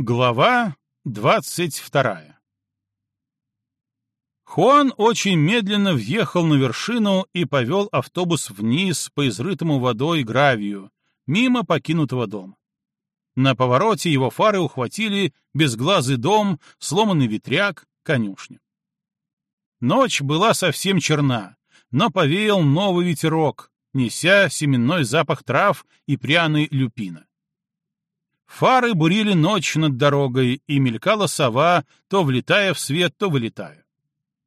Глава двадцать вторая Хуан очень медленно въехал на вершину и повел автобус вниз по изрытому водой гравию, мимо покинутого дома. На повороте его фары ухватили безглазый дом, сломанный ветряк, конюшню. Ночь была совсем черна, но повеял новый ветерок, неся семенной запах трав и пряный люпина. Фары бурили ночь над дорогой, и мелькала сова, то влетая в свет, то вылетая.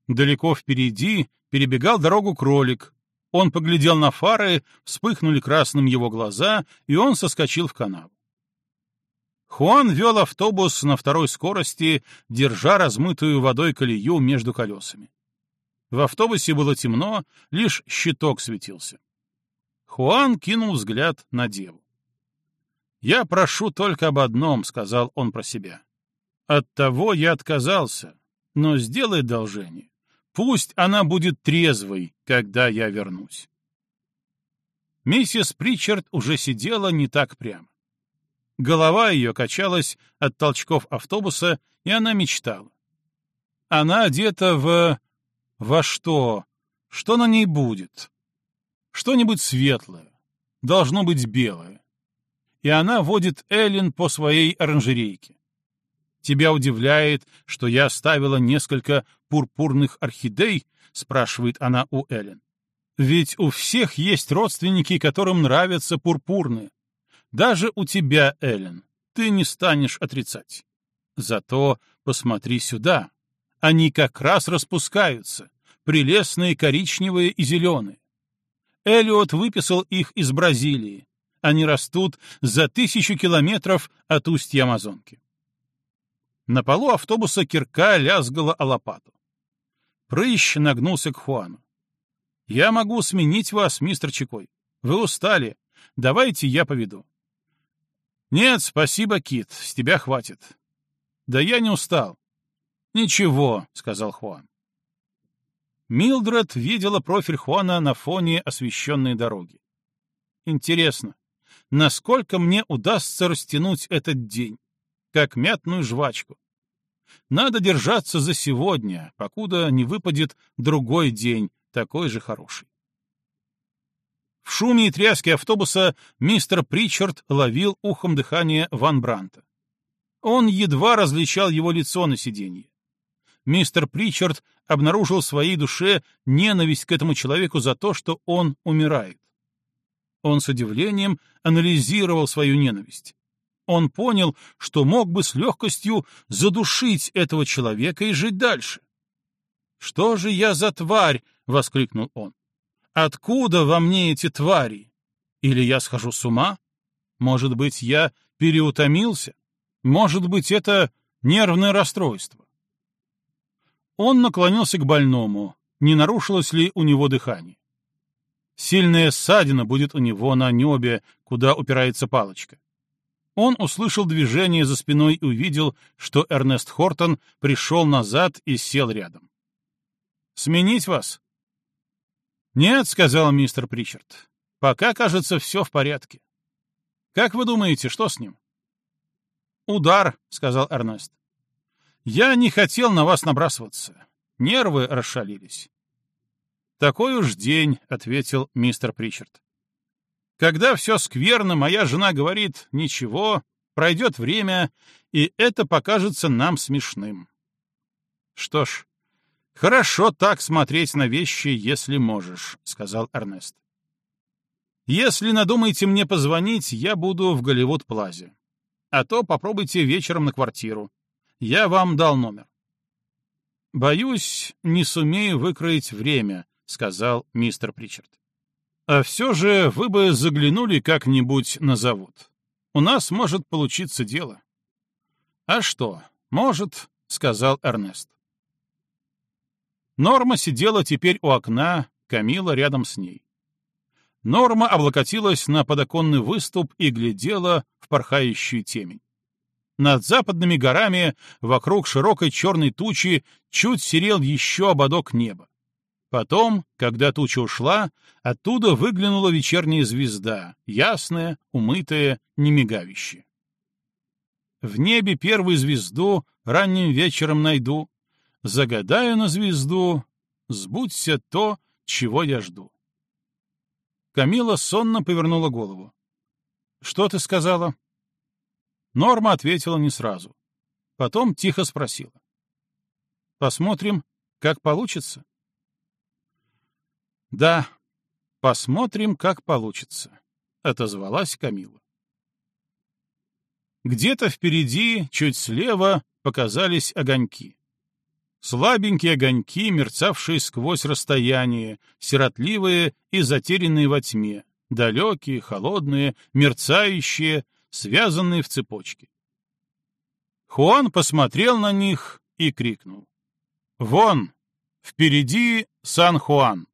Далеко впереди перебегал дорогу кролик. Он поглядел на фары, вспыхнули красным его глаза, и он соскочил в канаву. Хуан вел автобус на второй скорости, держа размытую водой колею между колесами. В автобусе было темно, лишь щиток светился. Хуан кинул взгляд на деву. «Я прошу только об одном», — сказал он про себя. «От того я отказался, но сделай должение. Пусть она будет трезвой, когда я вернусь». Миссис Причард уже сидела не так прямо. Голова ее качалась от толчков автобуса, и она мечтала. Она одета в... во что? Что на ней будет? Что-нибудь светлое. Должно быть белое и она водит Эллен по своей оранжерейке. Тебя удивляет, что я оставила несколько пурпурных орхидей, спрашивает она у Эллен. Ведь у всех есть родственники, которым нравятся пурпурные. Даже у тебя, Эллен, ты не станешь отрицать. Зато посмотри сюда. Они как раз распускаются, прелестные коричневые и зеленые. Эллиот выписал их из Бразилии, они растут за тысячу километров от устья Амазонки. На полу автобуса кирка лязгала о лопату. Прыщ нагнулся к Хуану. «Я могу сменить вас, мистер Чекой. Вы устали. Давайте я поведу». «Нет, спасибо, Кит, с тебя хватит». «Да я не устал». «Ничего», — сказал Хуан. Милдред видела профиль Хуана на фоне освещенной дороги. Интересно, насколько мне удастся растянуть этот день, как мятную жвачку. Надо держаться за сегодня, покуда не выпадет другой день, такой же хороший. В шуме и тряске автобуса мистер Причард ловил ухом дыхание Ван Бранта. Он едва различал его лицо на сиденье. Мистер Причард обнаружил в своей душе ненависть к этому человеку за то, что он умирает. Он с удивлением анализировал свою ненависть. Он понял, что мог бы с легкостью задушить этого человека и жить дальше. «Что же я за тварь?» — воскликнул он. «Откуда во мне эти твари? Или я схожу с ума? Может быть, я переутомился? Может быть, это нервное расстройство?» Он наклонился к больному, не нарушилось ли у него дыхание. Сильная ссадина будет у него на небе, куда упирается палочка. Он услышал движение за спиной и увидел, что Эрнест Хортон пришел назад и сел рядом. «Сменить вас?» «Нет», — сказал мистер Причард. «Пока, кажется, все в порядке. Как вы думаете, что с ним?» «Удар», — сказал Эрнест. «Я не хотел на вас набрасываться. Нервы расшалились. «Такой уж день», — ответил мистер Причард. «Когда все скверно, моя жена говорит, ничего, пройдет время, и это покажется нам смешным». «Что ж, хорошо так смотреть на вещи, если можешь», — сказал Эрнест. «Если надумаете мне позвонить, я буду в Голливуд-плазе. А то попробуйте вечером на квартиру. Я вам дал номер». «Боюсь, не сумею выкроить время», сказал мистер Причард. А все же вы бы заглянули как-нибудь на завод. У нас может получиться дело. А что, может, сказал Эрнест. Норма сидела теперь у окна, Камила рядом с ней. Норма облокотилась на подоконный выступ и глядела в порхающую темень. Над западными горами, вокруг широкой черной тучи, чуть серел еще ободок неба. Потом, когда туча ушла, оттуда выглянула вечерняя звезда, ясная, умытая, немигающая. В небе первую звезду ранним вечером найду. Загадаю на звезду, сбудься то, чего я жду. Камила сонно повернула голову. «Что ты сказала?» Норма ответила не сразу. Потом тихо спросила. «Посмотрим, как получится?» «Да, посмотрим, как получится», — отозвалась Камила. Где-то впереди, чуть слева, показались огоньки. Слабенькие огоньки, мерцавшие сквозь расстояние, сиротливые и затерянные во тьме, далекие, холодные, мерцающие, связанные в цепочке. Хуан посмотрел на них и крикнул. «Вон! Впереди Сан-Хуан!»